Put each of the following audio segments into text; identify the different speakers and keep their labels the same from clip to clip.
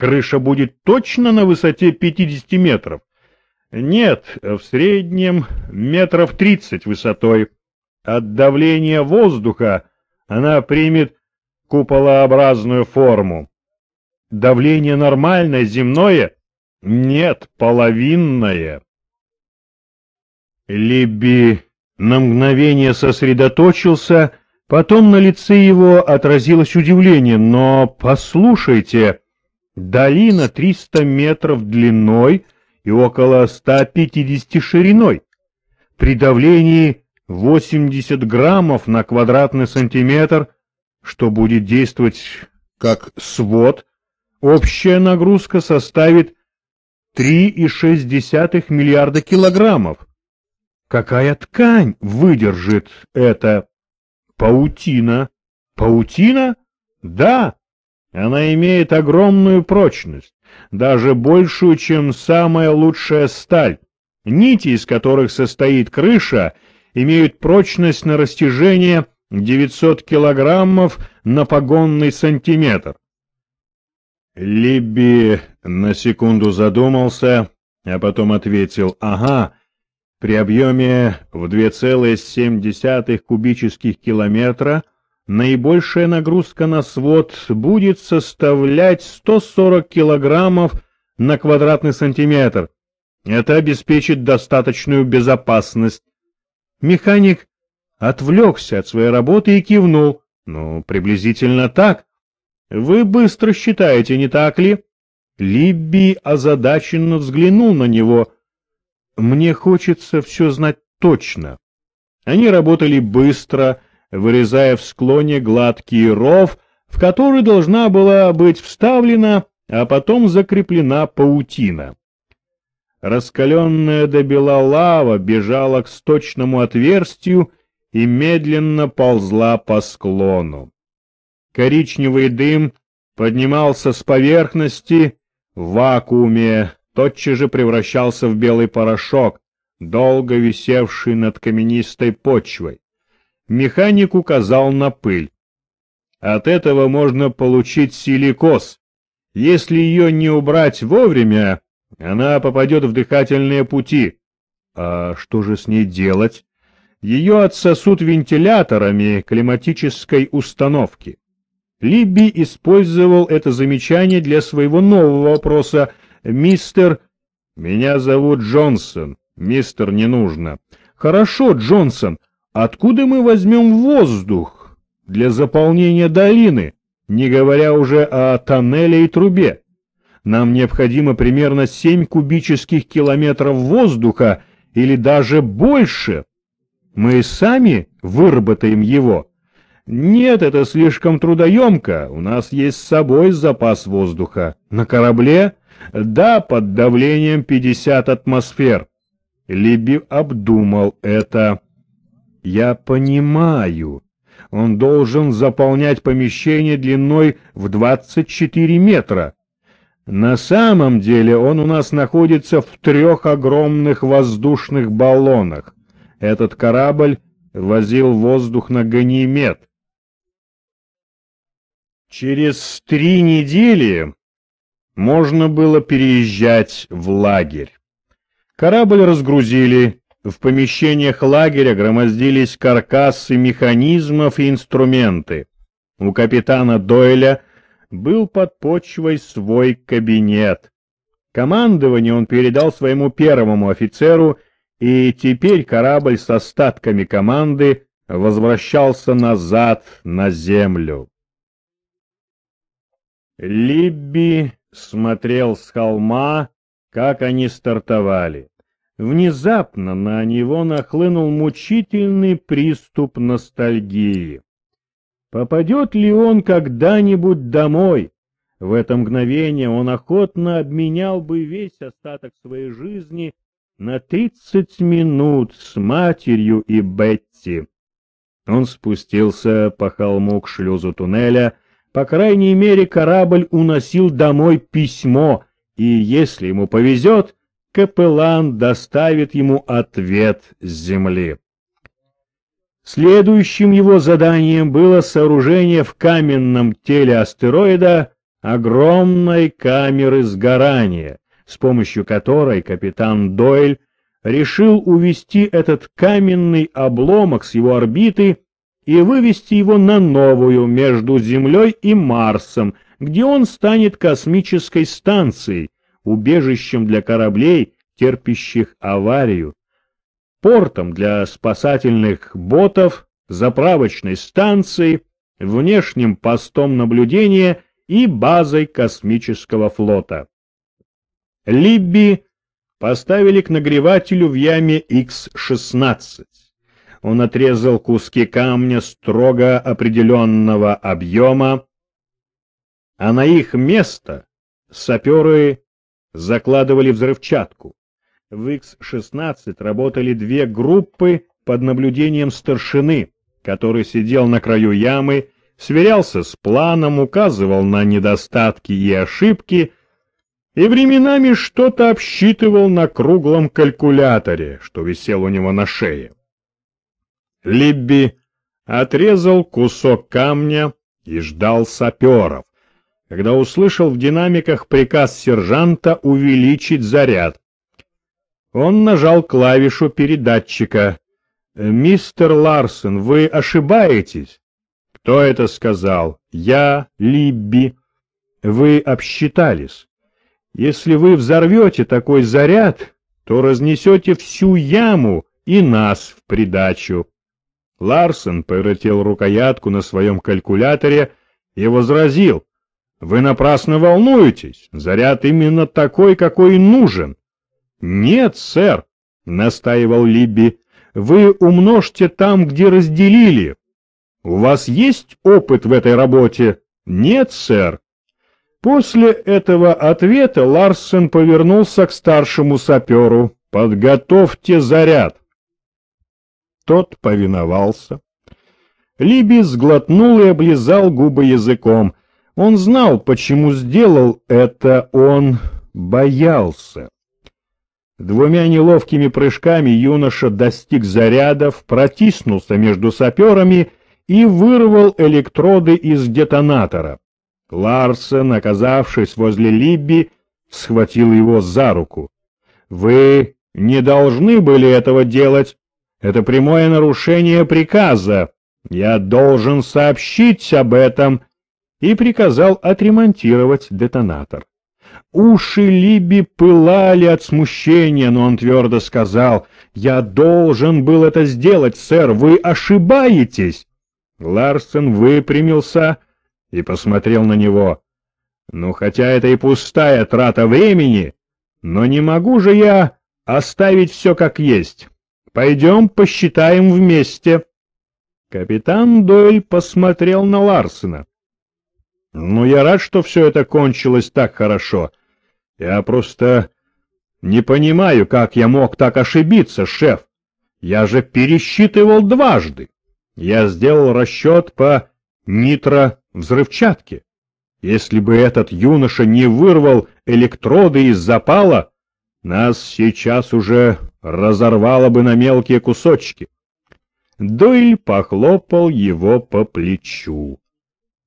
Speaker 1: крыша будет точно на высоте 50 метров? Нет, в среднем метров 30 высотой. От давления воздуха она примет куполообразную форму. Давление нормальное, земное? Нет, половинное. Либби на мгновение сосредоточился, потом на лице его отразилось удивление. Но послушайте, долина 300 метров длиной и около 150 шириной. При давлении 80 граммов на квадратный сантиметр, что будет действовать как свод, общая нагрузка составит 3,6 миллиарда килограммов. Какая ткань выдержит это? Паутина. Паутина? Да, она имеет огромную прочность, даже большую, чем самая лучшая сталь. Нити, из которых состоит крыша, имеют прочность на растяжение 900 килограммов на погонный сантиметр. Либби на секунду задумался, а потом ответил «Ага, при объеме в 2,7 кубических километра наибольшая нагрузка на свод будет составлять 140 килограммов на квадратный сантиметр. Это обеспечит достаточную безопасность. Механик отвлекся от своей работы и кивнул. Ну, приблизительно так. Вы быстро считаете, не так ли? Либби озадаченно взглянул на него — мне хочется все знать точно. Они работали быстро, вырезая в склоне гладкий ров, в который должна была быть вставлена, а потом закреплена паутина. Раскаленная до бела лава бежала к сточному отверстию и медленно ползла по склону. Коричневый дым поднимался с поверхности в вакууме, тотчас же превращался в белый порошок, долго висевший над каменистой почвой. Механик указал на пыль. От этого можно получить силикоз. Если ее не убрать вовремя, она попадет в дыхательные пути. А что же с ней делать? Ее отсосут вентиляторами климатической установки. Либби использовал это замечание для своего нового вопроса «Мистер...» «Меня зовут Джонсон. Мистер не нужно». «Хорошо, Джонсон. Откуда мы возьмем воздух для заполнения долины, не говоря уже о тоннеле и трубе? Нам необходимо примерно 7 кубических километров воздуха или даже больше. Мы сами выработаем его». «Нет, это слишком трудоемко. У нас есть с собой запас воздуха. На корабле да, под давлением 50 атмосфер. Либи обдумал это. Я понимаю. Он должен заполнять помещение длиной в 24 метра. На самом деле он у нас находится в трех огромных воздушных баллонах. Этот корабль возил воздух на Ганимед. Через три недели можно было переезжать в лагерь. Корабль разгрузили, в помещениях лагеря громоздились каркасы механизмов и инструменты. У капитана Дойля был под почвой свой кабинет. Командование он передал своему первому офицеру, и теперь корабль с остатками команды возвращался назад на землю. Либби смотрел с холма, как они стартовали. Внезапно на него нахлынул мучительный приступ ностальгии. Попадет ли он когда-нибудь домой? В это мгновение он охотно обменял бы весь остаток своей жизни на тридцать минут с матерью и Бетти. Он спустился по холму к шлюзу туннеля, по крайней мере, корабль уносил домой письмо, и, если ему повезет, капеллан доставит ему ответ с земли. Следующим его заданием было сооружение в каменном теле астероида огромной камеры сгорания, с помощью которой капитан Дойль решил увести этот каменный обломок с его орбиты и вывести его на новую между Землей и Марсом, где он станет космической станцией, убежищем для кораблей, терпящих аварию, портом для спасательных ботов, заправочной станцией, внешним постом наблюдения и базой космического флота. Либби поставили к нагревателю в яме X-16. Он отрезал куски камня строго определенного объема, а на их место саперы закладывали взрывчатку. В X-16 работали две группы под наблюдением старшины, который сидел на краю ямы, сверялся с планом, указывал на недостатки и ошибки, и временами что-то обсчитывал на круглом калькуляторе, что висел у него на шее. Либби отрезал кусок камня и ждал саперов, когда услышал в динамиках приказ сержанта увеличить заряд. Он нажал клавишу передатчика. «Мистер Ларсон, вы ошибаетесь?» «Кто это сказал?» «Я, Либби». «Вы обсчитались». Если вы взорвете такой заряд, то разнесете всю яму и нас в придачу. Ларсен повертел рукоятку на своем калькуляторе и возразил. Вы напрасно волнуетесь, заряд именно такой, какой нужен. Нет, сэр, настаивал Либби, вы умножьте там, где разделили. У вас есть опыт в этой работе? Нет, сэр. После этого ответа Ларсен повернулся к старшему саперу. «Подготовьте заряд!» Тот повиновался. Либи сглотнул и облизал губы языком. Он знал, почему сделал это, он боялся. Двумя неловкими прыжками юноша достиг зарядов, протиснулся между саперами и вырвал электроды из детонатора. Ларсен, оказавшись возле Либби, схватил его за руку. «Вы не должны были этого делать. Это прямое нарушение приказа. Я должен сообщить об этом» и приказал отремонтировать детонатор. Уши Либи пылали от смущения, но он твердо сказал, «Я должен был это сделать, сэр, вы ошибаетесь!» Ларсен выпрямился, — и посмотрел на него. «Ну, хотя это и пустая трата времени, но не могу же я оставить все как есть. Пойдем посчитаем вместе». Капитан Дойль посмотрел на Ларсена. «Ну, я рад, что все это кончилось так хорошо. Я просто не понимаю, как я мог так ошибиться, шеф. Я же пересчитывал дважды. Я сделал расчет по нитро взрывчатки. Если бы этот юноша не вырвал электроды из запала, нас сейчас уже разорвало бы на мелкие кусочки. Дойль похлопал его по плечу.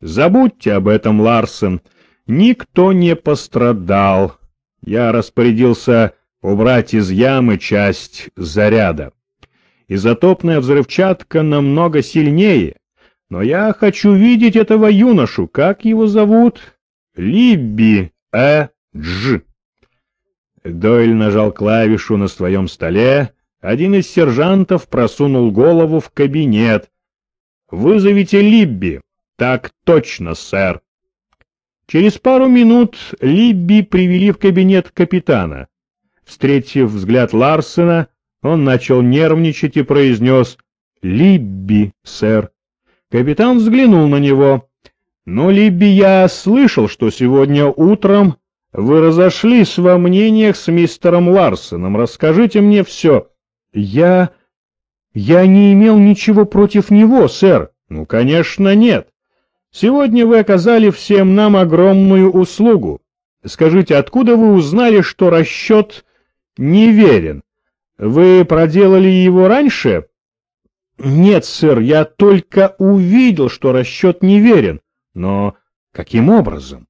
Speaker 1: Забудьте об этом, Ларсен. Никто не пострадал. Я распорядился убрать из ямы часть заряда. Изотопная взрывчатка намного сильнее, но я хочу видеть этого юношу. Как его зовут? Либби Э. Дж. Дойль нажал клавишу на своем столе. Один из сержантов просунул голову в кабинет. «Вызовите Либби». «Так точно, сэр». Через пару минут Либби привели в кабинет капитана. Встретив взгляд Ларсена, он начал нервничать и произнес «Либби, сэр». Капитан взглянул на него. «Ну, Либби, я слышал, что сегодня утром вы разошлись во мнениях с мистером Ларсоном. Расскажите мне все». «Я... я не имел ничего против него, сэр». «Ну, конечно, нет. Сегодня вы оказали всем нам огромную услугу. Скажите, откуда вы узнали, что расчет неверен? Вы проделали его раньше?» «Нет, сэр, я только увидел, что расчет неверен. Но каким образом?»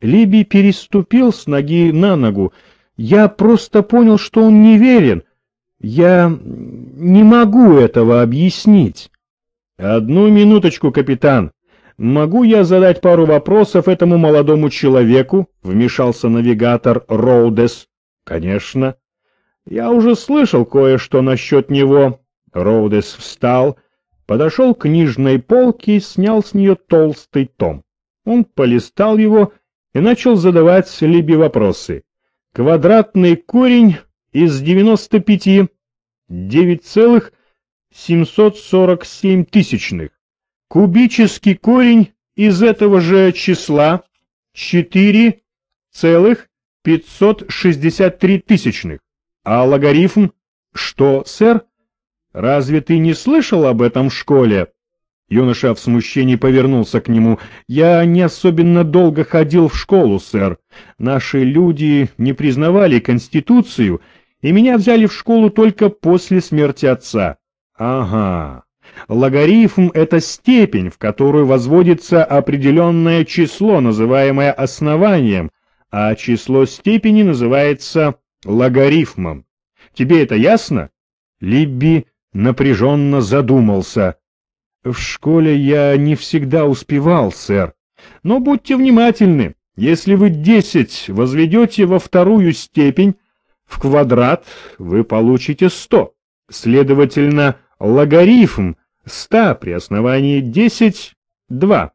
Speaker 1: Либи переступил с ноги на ногу. Я просто понял, что он неверен. Я не могу этого объяснить. Одну минуточку, капитан. Могу я задать пару вопросов этому молодому человеку? Вмешался навигатор Роудес. Конечно. Я уже слышал кое-что насчет него. Роудес встал, подошел к книжной полке и снял с нее толстый том. Он полистал его и начал задавать Либи вопросы. Квадратный корень из 95 9,747 тысячных. Кубический корень из этого же числа 4,563 тысячных. А логарифм? Что, сэр? Разве ты не слышал об этом в школе? Юноша в смущении повернулся к нему. «Я не особенно долго ходил в школу, сэр. Наши люди не признавали Конституцию, и меня взяли в школу только после смерти отца». «Ага. Логарифм — это степень, в которую возводится определенное число, называемое основанием, а число степени называется логарифмом. Тебе это ясно?» Либби напряженно задумался — в школе я не всегда успевал, сэр. Но будьте внимательны. Если вы десять возведете во вторую степень в квадрат, вы получите сто. Следовательно, логарифм ста при основании десять — два.